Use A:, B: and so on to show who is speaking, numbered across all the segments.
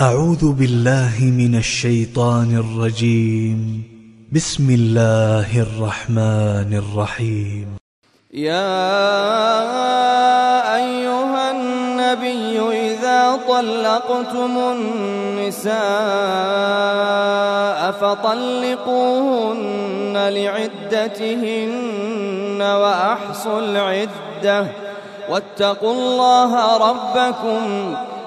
A: أعوذ بالله من الشيطان الرجيم بسم الله الرحمن الرحيم يا أيها النبي إذا طلقتم النساء فطلقوهن لعدتهن وأحصوا العدة واتقوا الله ربكم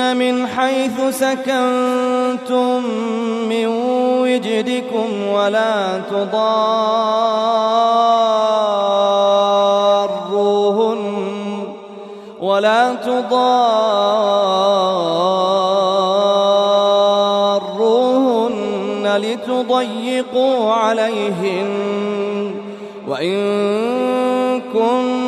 A: من حيث سكنتم من وجدكم ولا تضاروهن ولا تضاروهن لتضيقوا عليهن وإن كنتم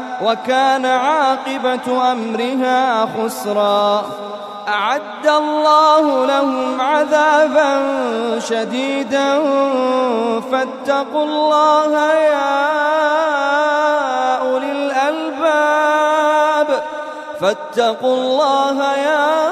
A: وكان عاقبة أمرها خسرا أعد الله لهم عذابا شديدا فاتقوا الله يا أولي الألباب فاتقوا الله يا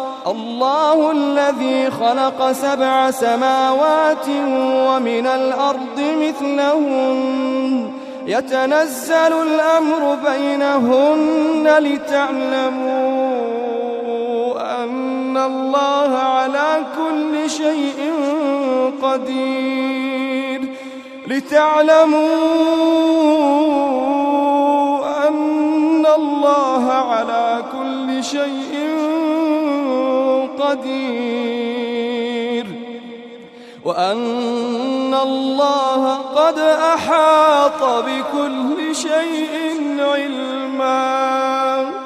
A: الله الذي خلق سبع سماوات ومن الأرض مثلهن يتنزل الأمر بينهن لتعلموا أن الله على كل شيء قدير لتعلموا أن الله على كل شيء قدير وأن الله قد أحاط بكل شيء علمًا